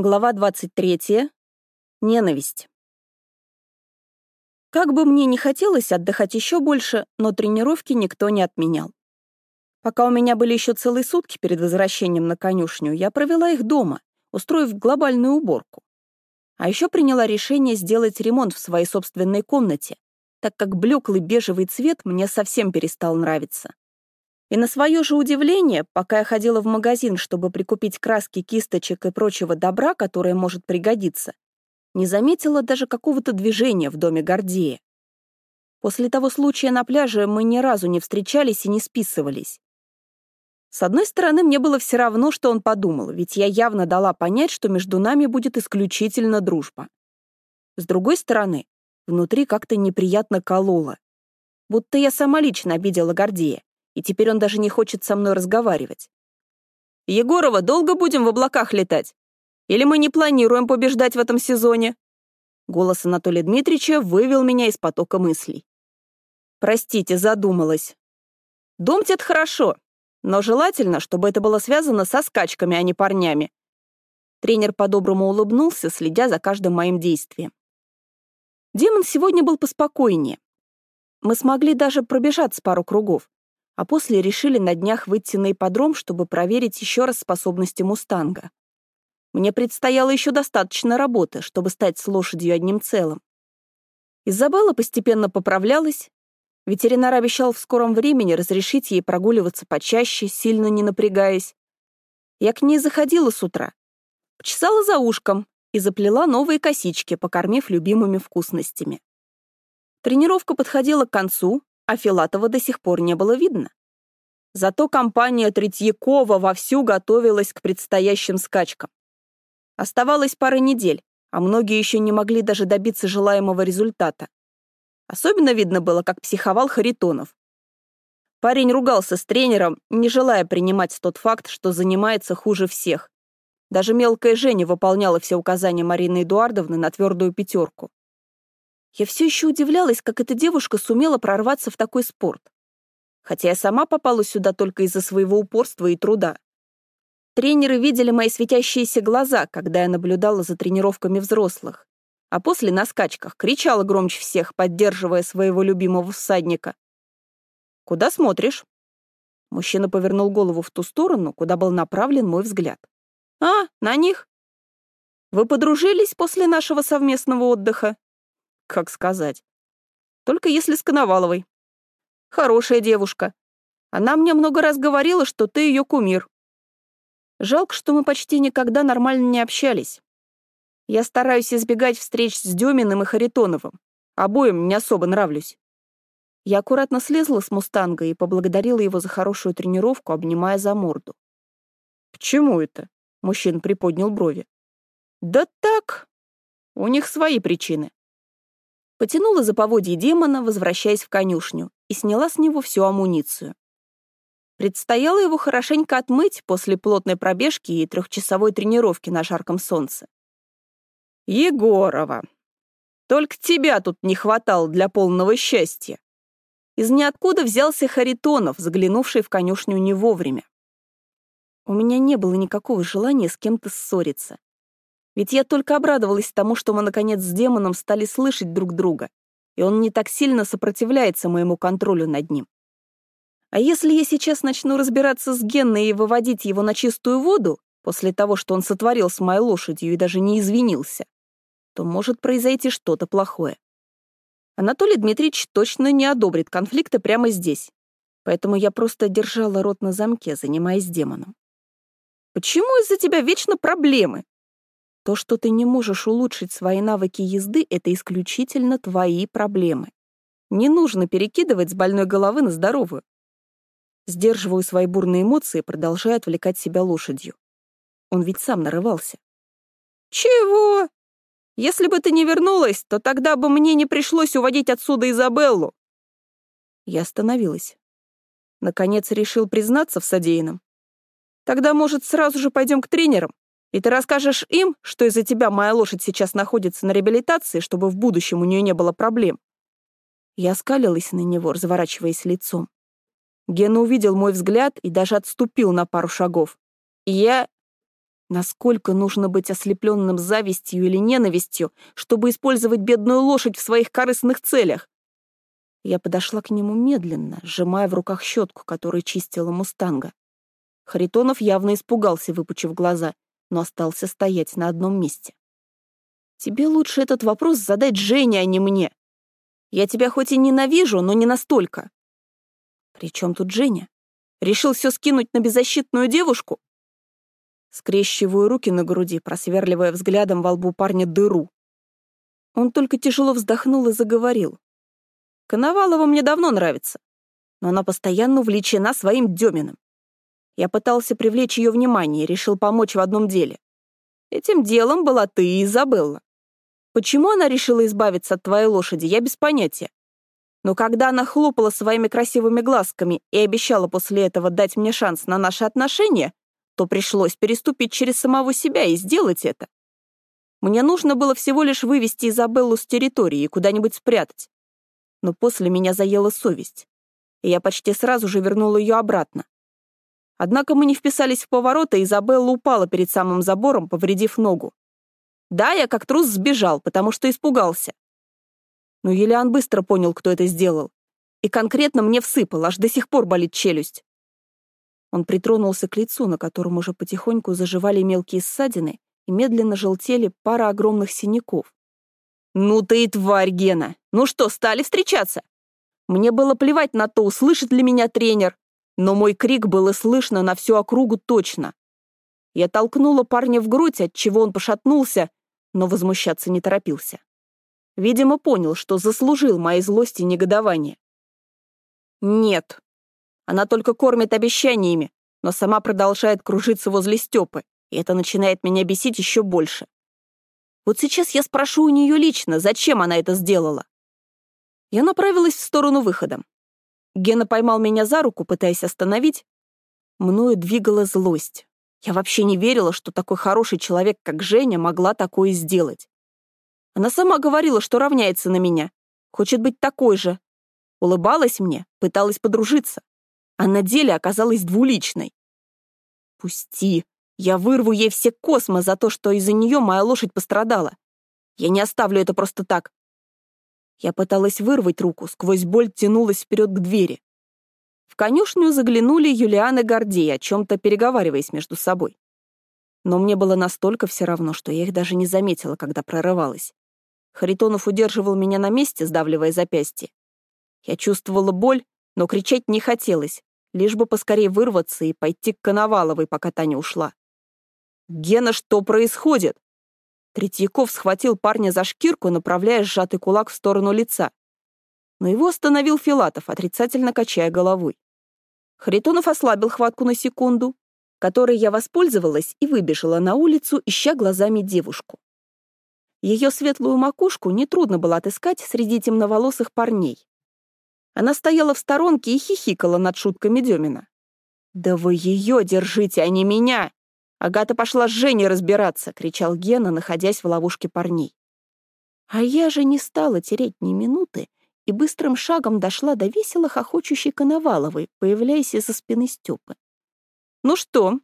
Глава 23. Ненависть. Как бы мне не хотелось отдыхать еще больше, но тренировки никто не отменял. Пока у меня были еще целые сутки перед возвращением на конюшню, я провела их дома, устроив глобальную уборку. А еще приняла решение сделать ремонт в своей собственной комнате, так как блеклый бежевый цвет мне совсем перестал нравиться. И на свое же удивление, пока я ходила в магазин, чтобы прикупить краски, кисточек и прочего добра, которое может пригодиться, не заметила даже какого-то движения в доме Гордея. После того случая на пляже мы ни разу не встречались и не списывались. С одной стороны, мне было все равно, что он подумал, ведь я явно дала понять, что между нами будет исключительно дружба. С другой стороны, внутри как-то неприятно кололо. Будто я сама лично обидела Гордея и теперь он даже не хочет со мной разговаривать. «Егорова, долго будем в облаках летать? Или мы не планируем побеждать в этом сезоне?» Голос Анатолия Дмитриевича вывел меня из потока мыслей. «Простите, задумалась. Думать — это хорошо, но желательно, чтобы это было связано со скачками, а не парнями». Тренер по-доброму улыбнулся, следя за каждым моим действием. Демон сегодня был поспокойнее. Мы смогли даже пробежать пару кругов а после решили на днях выйти на ипподром, чтобы проверить еще раз способности «Мустанга». Мне предстояло еще достаточно работы, чтобы стать с лошадью одним целым. Изабелла постепенно поправлялась. Ветеринар обещал в скором времени разрешить ей прогуливаться почаще, сильно не напрягаясь. Я к ней заходила с утра, почесала за ушком и заплела новые косички, покормив любимыми вкусностями. Тренировка подходила к концу, а Филатова до сих пор не было видно. Зато компания Третьякова вовсю готовилась к предстоящим скачкам. Оставалось пара недель, а многие еще не могли даже добиться желаемого результата. Особенно видно было, как психовал Харитонов. Парень ругался с тренером, не желая принимать тот факт, что занимается хуже всех. Даже мелкая Женя выполняла все указания Марины Эдуардовны на твердую пятерку. Я все еще удивлялась, как эта девушка сумела прорваться в такой спорт. Хотя я сама попала сюда только из-за своего упорства и труда. Тренеры видели мои светящиеся глаза, когда я наблюдала за тренировками взрослых, а после на скачках кричала громче всех, поддерживая своего любимого всадника. «Куда смотришь?» Мужчина повернул голову в ту сторону, куда был направлен мой взгляд. «А, на них?» «Вы подружились после нашего совместного отдыха?» Как сказать? Только если с Коноваловой. Хорошая девушка. Она мне много раз говорила, что ты ее кумир. Жалко, что мы почти никогда нормально не общались. Я стараюсь избегать встреч с Деминым и Харитоновым. Обоим не особо нравлюсь. Я аккуратно слезла с мустанга и поблагодарила его за хорошую тренировку, обнимая за морду. «Почему это?» — мужчина приподнял брови. «Да так. У них свои причины. Потянула за поводье демона, возвращаясь в конюшню, и сняла с него всю амуницию. Предстояло его хорошенько отмыть после плотной пробежки и трехчасовой тренировки на жарком солнце. «Егорова, только тебя тут не хватало для полного счастья!» Из ниоткуда взялся Харитонов, заглянувший в конюшню не вовремя. У меня не было никакого желания с кем-то ссориться. Ведь я только обрадовалась тому, что мы, наконец, с демоном стали слышать друг друга, и он не так сильно сопротивляется моему контролю над ним. А если я сейчас начну разбираться с Генной и выводить его на чистую воду, после того, что он сотворил с моей лошадью и даже не извинился, то может произойти что-то плохое. Анатолий Дмитриевич точно не одобрит конфликта прямо здесь, поэтому я просто держала рот на замке, занимаясь демоном. «Почему из-за тебя вечно проблемы?» То, что ты не можешь улучшить свои навыки езды, это исключительно твои проблемы. Не нужно перекидывать с больной головы на здоровую. Сдерживаю свои бурные эмоции, продолжая отвлекать себя лошадью. Он ведь сам нарывался. «Чего? Если бы ты не вернулась, то тогда бы мне не пришлось уводить отсюда Изабеллу». Я остановилась. Наконец решил признаться в содеянном. «Тогда, может, сразу же пойдем к тренерам? И ты расскажешь им, что из-за тебя моя лошадь сейчас находится на реабилитации, чтобы в будущем у нее не было проблем?» Я скалилась на него, разворачиваясь лицом. Гена увидел мой взгляд и даже отступил на пару шагов. И я... Насколько нужно быть ослепленным завистью или ненавистью, чтобы использовать бедную лошадь в своих корыстных целях? Я подошла к нему медленно, сжимая в руках щетку, которой чистила мустанга. Харитонов явно испугался, выпучив глаза, но остался стоять на одном месте. «Тебе лучше этот вопрос задать Жене, а не мне. Я тебя хоть и ненавижу, но не настолько». «При чем тут Женя? Решил все скинуть на беззащитную девушку?» Скрещиваю руки на груди, просверливая взглядом во лбу парня дыру. Он только тяжело вздохнул и заговорил. Коновалова мне давно нравится, но она постоянно увлечена своим Деминым. Я пытался привлечь ее внимание и решил помочь в одном деле. Этим делом была ты Изабелла. Почему она решила избавиться от твоей лошади, я без понятия. Но когда она хлопала своими красивыми глазками и обещала после этого дать мне шанс на наши отношения, то пришлось переступить через самого себя и сделать это. Мне нужно было всего лишь вывести Изабеллу с территории и куда-нибудь спрятать но после меня заела совесть, и я почти сразу же вернула ее обратно. Однако мы не вписались в поворот, и Изабелла упала перед самым забором, повредив ногу. Да, я как трус сбежал, потому что испугался. Но Юлиан быстро понял, кто это сделал, и конкретно мне всыпал, аж до сих пор болит челюсть. Он притронулся к лицу, на котором уже потихоньку заживали мелкие ссадины и медленно желтели пара огромных синяков. «Ну ты и тварь, Гена! Ну что, стали встречаться?» Мне было плевать на то, услышит ли меня тренер, но мой крик было слышно на всю округу точно. Я толкнула парня в грудь, от чего он пошатнулся, но возмущаться не торопился. Видимо, понял, что заслужил моей злости и негодование. Нет. Она только кормит обещаниями, но сама продолжает кружиться возле Степы, и это начинает меня бесить еще больше. Вот сейчас я спрошу у нее лично, зачем она это сделала. Я направилась в сторону выхода. Гена поймал меня за руку, пытаясь остановить. Мною двигала злость. Я вообще не верила, что такой хороший человек, как Женя, могла такое сделать. Она сама говорила, что равняется на меня, хочет быть такой же. Улыбалась мне, пыталась подружиться, а на деле оказалась двуличной. «Пусти», я вырву ей все космос за то, что из-за нее моя лошадь пострадала. Я не оставлю это просто так. Я пыталась вырвать руку, сквозь боль тянулась вперед к двери. В конюшню заглянули Юлиан и Гордей, о чем-то переговариваясь между собой. Но мне было настолько все равно, что я их даже не заметила, когда прорывалась. Харитонов удерживал меня на месте, сдавливая запястье. Я чувствовала боль, но кричать не хотелось, лишь бы поскорее вырваться и пойти к Коноваловой, пока Таня ушла. «Гена, что происходит?» Третьяков схватил парня за шкирку, направляя сжатый кулак в сторону лица. Но его остановил Филатов, отрицательно качая головой. Харитонов ослабил хватку на секунду, которой я воспользовалась и выбежала на улицу, ища глазами девушку. Ее светлую макушку нетрудно было отыскать среди темноволосых парней. Она стояла в сторонке и хихикала над шутками Демина. «Да вы ее держите, а не меня!» «Агата пошла с Женей разбираться!» — кричал Гена, находясь в ловушке парней. А я же не стала тереть ни минуты и быстрым шагом дошла до весело хохочущей Коноваловой, появляясь из-за спины Степы. «Ну что,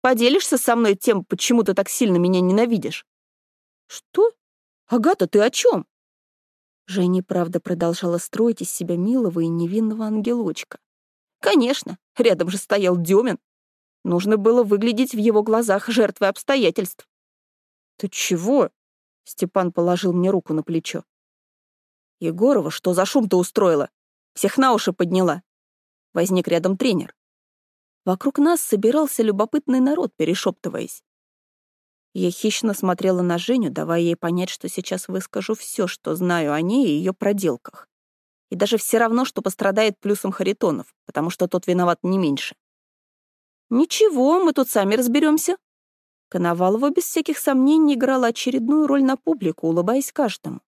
поделишься со мной тем, почему ты так сильно меня ненавидишь?» «Что? Агата, ты о чем?» Женя, правда, продолжала строить из себя милого и невинного ангелочка. «Конечно, рядом же стоял Демин, Нужно было выглядеть в его глазах жертвой обстоятельств. «Ты чего?» — Степан положил мне руку на плечо. «Егорова, что за шум ты устроила? Всех на уши подняла». Возник рядом тренер. Вокруг нас собирался любопытный народ, перешептываясь. Я хищно смотрела на Женю, давая ей понять, что сейчас выскажу все, что знаю о ней и ее проделках. И даже все равно, что пострадает плюсом Харитонов, потому что тот виноват не меньше. «Ничего, мы тут сами разберемся». Коновалова без всяких сомнений играла очередную роль на публику, улыбаясь каждому.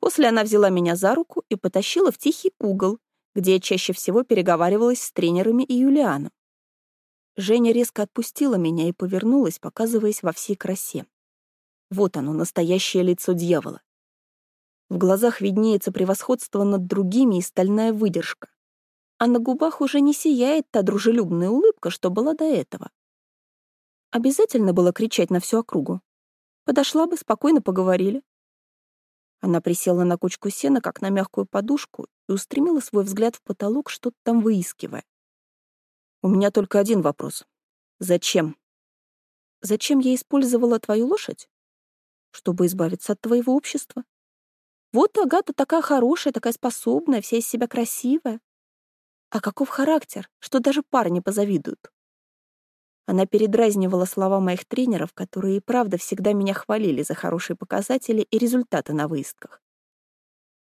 После она взяла меня за руку и потащила в тихий угол, где я чаще всего переговаривалась с тренерами и Юлианом. Женя резко отпустила меня и повернулась, показываясь во всей красе. Вот оно, настоящее лицо дьявола. В глазах виднеется превосходство над другими и стальная выдержка а на губах уже не сияет та дружелюбная улыбка, что была до этого. Обязательно было кричать на всю округу. Подошла бы, спокойно поговорили. Она присела на кучку сена, как на мягкую подушку, и устремила свой взгляд в потолок, что-то там выискивая. «У меня только один вопрос. Зачем?» «Зачем я использовала твою лошадь?» «Чтобы избавиться от твоего общества». «Вот Агата такая хорошая, такая способная, вся из себя красивая. А каков характер, что даже парни позавидуют?» Она передразнивала слова моих тренеров, которые и правда всегда меня хвалили за хорошие показатели и результаты на выездках.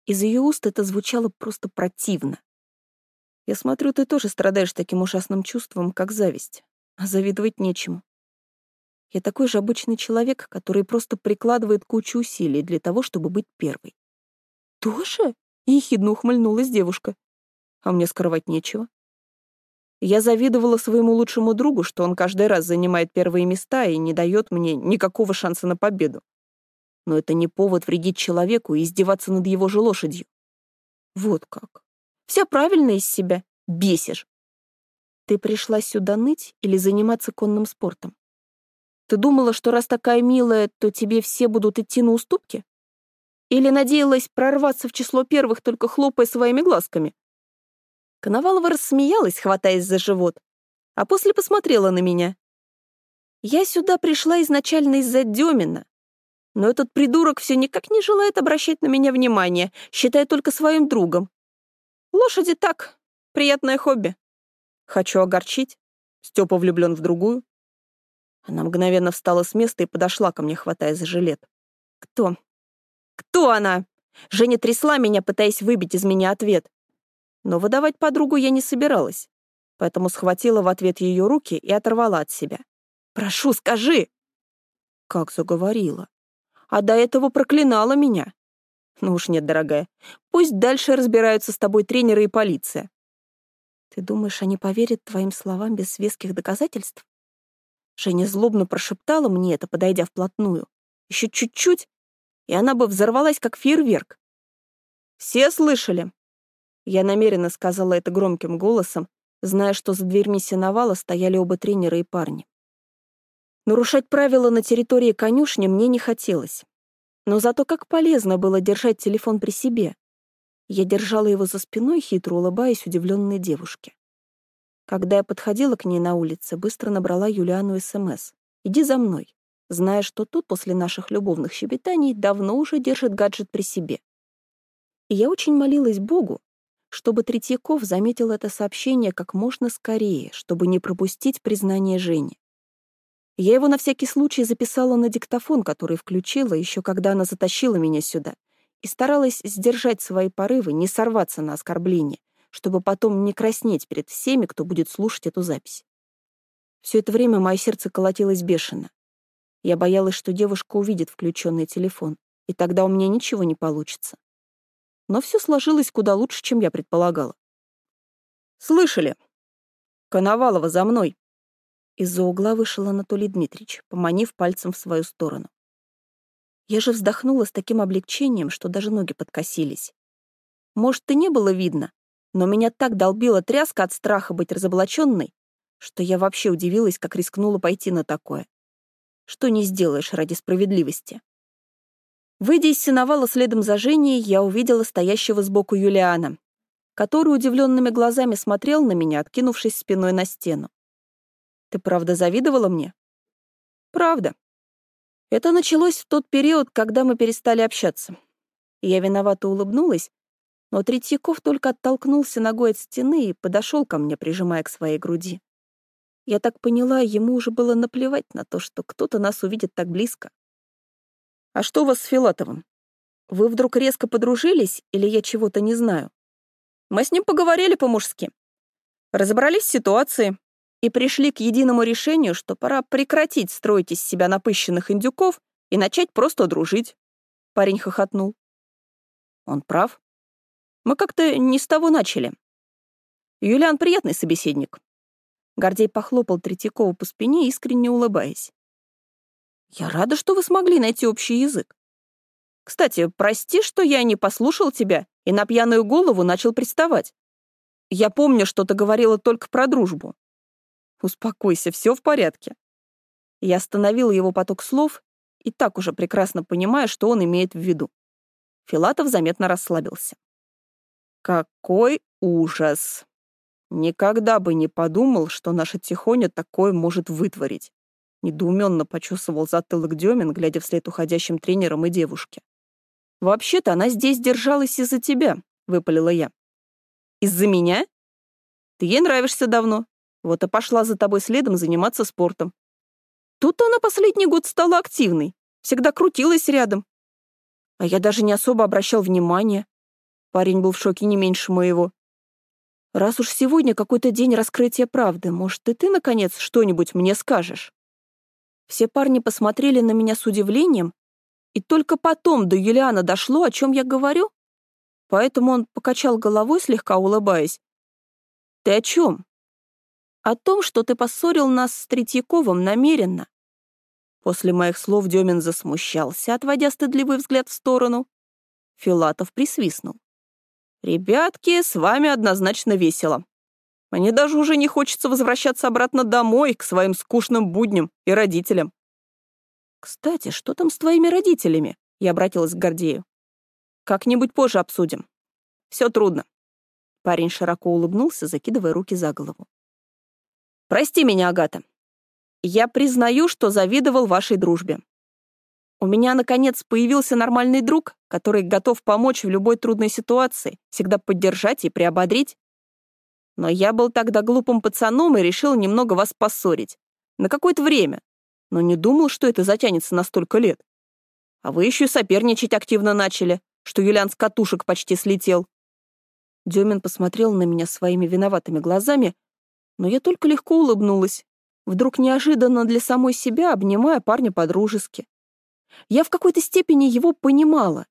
Из ее уст это звучало просто противно. Я смотрю, ты тоже страдаешь таким ужасным чувством, как зависть. А завидовать нечему. Я такой же обычный человек, который просто прикладывает кучу усилий для того, чтобы быть первой. «Тоже?» — ехидно ухмыльнулась девушка. «А мне скрывать нечего. Я завидовала своему лучшему другу, что он каждый раз занимает первые места и не дает мне никакого шанса на победу. Но это не повод вредить человеку и издеваться над его же лошадью. Вот как. Вся правильная из себя. Бесишь. Ты пришла сюда ныть или заниматься конным спортом? Ты думала, что раз такая милая, то тебе все будут идти на уступки? Или надеялась прорваться в число первых, только хлопая своими глазками? Коновалова рассмеялась, хватаясь за живот, а после посмотрела на меня. Я сюда пришла изначально из-за Демина, но этот придурок все никак не желает обращать на меня внимание, считая только своим другом. Лошади так, приятное хобби. Хочу огорчить. Степа влюблен в другую. Она мгновенно встала с места и подошла ко мне, хватая за жилет. Кто? Кто она? Женя трясла меня, пытаясь выбить из меня ответ. Но выдавать подругу я не собиралась, поэтому схватила в ответ ее руки и оторвала от себя. «Прошу, скажи!» Как заговорила. А до этого проклинала меня. Ну уж нет, дорогая. Пусть дальше разбираются с тобой тренеры и полиция. Ты думаешь, они поверят твоим словам без веских доказательств? Женя злобно прошептала мне это, подойдя вплотную. Еще чуть-чуть, и она бы взорвалась, как фейерверк. Все слышали, я намеренно сказала это громким голосом, зная, что за дверьми сеновала стояли оба тренера и парни. Нарушать правила на территории конюшни мне не хотелось. Но зато как полезно было держать телефон при себе. Я держала его за спиной, хитро улыбаясь удивленной девушке. Когда я подходила к ней на улице, быстро набрала Юлиану СМС. «Иди за мной», зная, что тут после наших любовных щебетаний давно уже держит гаджет при себе. И я очень молилась Богу, чтобы Третьяков заметил это сообщение как можно скорее, чтобы не пропустить признание Жени. Я его на всякий случай записала на диктофон, который включила еще когда она затащила меня сюда, и старалась сдержать свои порывы, не сорваться на оскорбление, чтобы потом не краснеть перед всеми, кто будет слушать эту запись. Все это время мое сердце колотилось бешено. Я боялась, что девушка увидит включенный телефон, и тогда у меня ничего не получится но все сложилось куда лучше, чем я предполагала. «Слышали? Коновалова за мной!» Из-за угла вышел Анатолий Дмитриевич, поманив пальцем в свою сторону. Я же вздохнула с таким облегчением, что даже ноги подкосились. Может, и не было видно, но меня так долбила тряска от страха быть разоблаченной, что я вообще удивилась, как рискнула пойти на такое. Что не сделаешь ради справедливости. Выйдя из сеновала следом за Женей, я увидела стоящего сбоку Юлиана, который удивленными глазами смотрел на меня, откинувшись спиной на стену. «Ты правда завидовала мне?» «Правда. Это началось в тот период, когда мы перестали общаться. Я виновато улыбнулась, но Третьяков только оттолкнулся ногой от стены и подошел ко мне, прижимая к своей груди. Я так поняла, ему уже было наплевать на то, что кто-то нас увидит так близко. «А что у вас с Филатовым? Вы вдруг резко подружились, или я чего-то не знаю?» Мы с ним поговорили по-мужски. Разобрались в ситуации и пришли к единому решению, что пора прекратить строить из себя напыщенных индюков и начать просто дружить. Парень хохотнул. Он прав. Мы как-то не с того начали. Юлиан приятный собеседник. Гордей похлопал Третьякова по спине, искренне улыбаясь. Я рада, что вы смогли найти общий язык. Кстати, прости, что я не послушал тебя и на пьяную голову начал приставать. Я помню, что ты говорила только про дружбу. Успокойся, все в порядке. Я остановил его поток слов и так уже прекрасно понимая, что он имеет в виду. Филатов заметно расслабился. «Какой ужас! Никогда бы не подумал, что наша Тихоня такое может вытворить!» Недоуменно почувствовал затылок Демин, глядя вслед уходящим тренерам и девушке. «Вообще-то она здесь держалась из-за тебя», — выпалила я. «Из-за меня? Ты ей нравишься давно. Вот и пошла за тобой следом заниматься спортом. Тут она последний год стала активной, всегда крутилась рядом. А я даже не особо обращал внимания. Парень был в шоке не меньше моего. Раз уж сегодня какой-то день раскрытия правды, может, и ты, наконец, что-нибудь мне скажешь? Все парни посмотрели на меня с удивлением, и только потом до Юлиана дошло, о чем я говорю. Поэтому он покачал головой, слегка улыбаясь. «Ты о чем?» «О том, что ты поссорил нас с Третьяковым намеренно». После моих слов Демин засмущался, отводя стыдливый взгляд в сторону. Филатов присвистнул. «Ребятки, с вами однозначно весело. Мне даже уже не хочется возвращаться обратно домой, к своим скучным будням и родителям. «Кстати, что там с твоими родителями?» Я обратилась к Гордею. «Как-нибудь позже обсудим. Все трудно». Парень широко улыбнулся, закидывая руки за голову. «Прости меня, Агата. Я признаю, что завидовал вашей дружбе. У меня, наконец, появился нормальный друг, который готов помочь в любой трудной ситуации, всегда поддержать и приободрить. Но я был тогда глупым пацаном и решил немного вас поссорить. На какое-то время, но не думал, что это затянется на столько лет. А вы еще соперничать активно начали, что Юлиан с катушек почти слетел. Демин посмотрел на меня своими виноватыми глазами, но я только легко улыбнулась, вдруг неожиданно для самой себя обнимая парня по-дружески. Я в какой-то степени его понимала,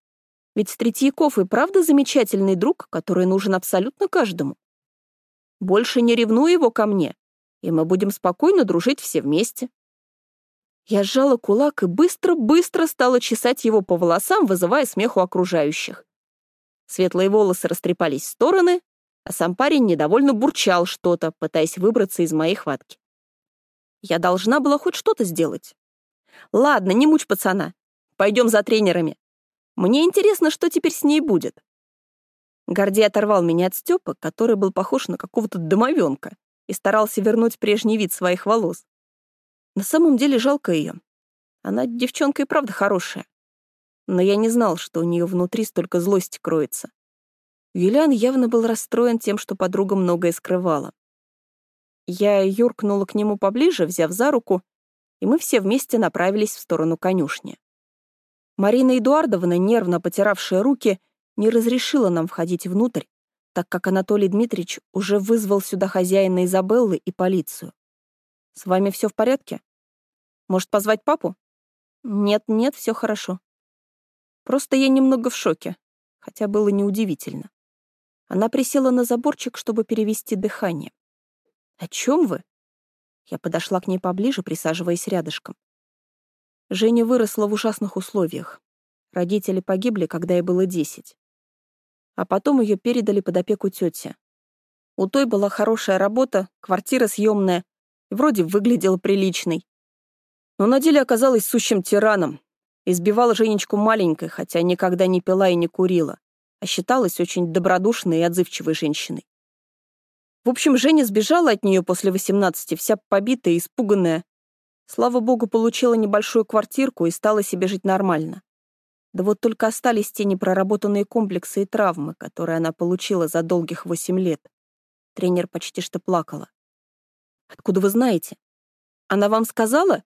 ведь Третьяков и правда замечательный друг, который нужен абсолютно каждому. Больше не ревную его ко мне, и мы будем спокойно дружить все вместе. Я сжала кулак и быстро-быстро стала чесать его по волосам, вызывая смех у окружающих. Светлые волосы растрепались в стороны, а сам парень недовольно бурчал что-то, пытаясь выбраться из моей хватки. Я должна была хоть что-то сделать. Ладно, не мучь пацана. Пойдем за тренерами. Мне интересно, что теперь с ней будет. Гордей оторвал меня от Степа, который был похож на какого-то домовенка, и старался вернуть прежний вид своих волос. На самом деле жалко ее. Она девчонка и правда хорошая. Но я не знал, что у нее внутри столько злости кроется. Юлиан явно был расстроен тем, что подруга многое скрывала. Я юркнула к нему поближе, взяв за руку, и мы все вместе направились в сторону конюшни. Марина Эдуардовна, нервно потиравшая руки, не разрешила нам входить внутрь, так как Анатолий Дмитриевич уже вызвал сюда хозяина Изабеллы и полицию. С вами все в порядке? Может, позвать папу? Нет, нет, все хорошо. Просто я немного в шоке, хотя было неудивительно. Она присела на заборчик, чтобы перевести дыхание. О чем вы? Я подошла к ней поближе, присаживаясь рядышком. Женя выросла в ужасных условиях. Родители погибли, когда ей было десять. А потом ее передали под опеку тете. У той была хорошая работа, квартира съемная, Вроде выглядела приличной. Но на деле оказалась сущим тираном. Избивала Женечку маленькой, хотя никогда не пила и не курила, а считалась очень добродушной и отзывчивой женщиной. В общем, Женя сбежала от нее после 18, вся побитая и испуганная. Слава богу, получила небольшую квартирку и стала себе жить нормально. Да вот только остались те непроработанные комплексы и травмы, которые она получила за долгих восемь лет. Тренер почти что плакала. Откуда вы знаете? Она вам сказала?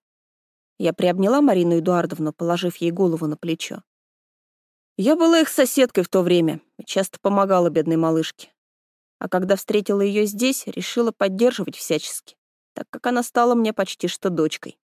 Я приобняла Марину Эдуардовну, положив ей голову на плечо. Я была их соседкой в то время и часто помогала бедной малышке. А когда встретила ее здесь, решила поддерживать всячески, так как она стала мне почти что дочкой.